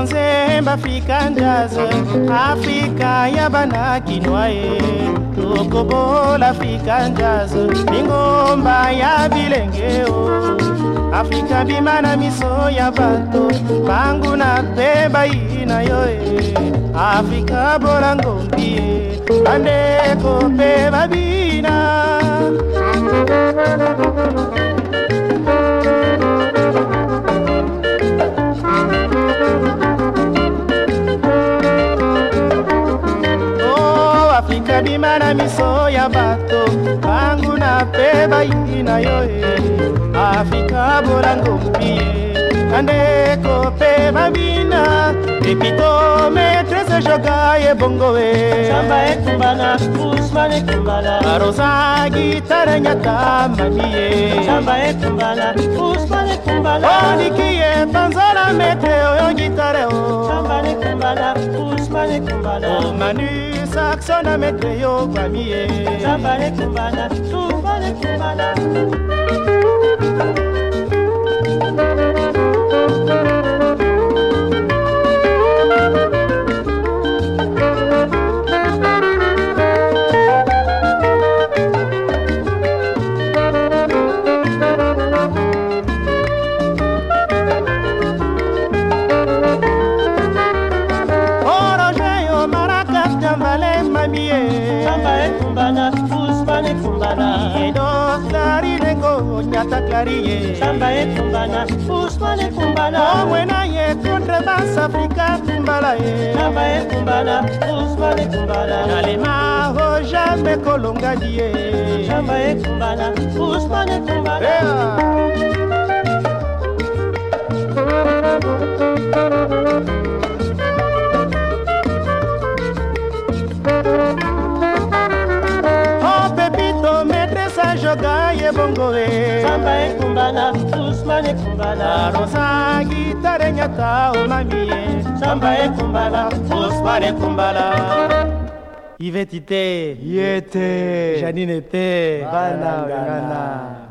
konzemba afrika njaze afrika ya banakinwa ye tokobola afrika njaze lingomba ya bilenge o afrika bima na miso ya bato banguna te bayi na yo e afrika bola ngombi ye bandeko mpe babina afrika bima na miso ya bato banguna mpe bayingi na yo e afrika bolango mbi bandeko mpe babina epito maîtrese joga ebongo e barosa gitare nyaka mami yeoliki ye panzala maître oyo gitare o manu saxona mette yo famille. Sambale kumbala, sambale kumbala. ata clarie samba etumbana uswa lekumbala omwena yetu ndrebans afrika tumbala ye samba ekumbala uswa lekumbala nalema ho oh, jambe kolonga die samba ekumbala uswa lekumbala bongo Kumbala, samba ekumbana usman kumbala, rosa gitare nyata omami mamie samba ekumbana usman kumbala. Yvette Yete, Janine était, Banana.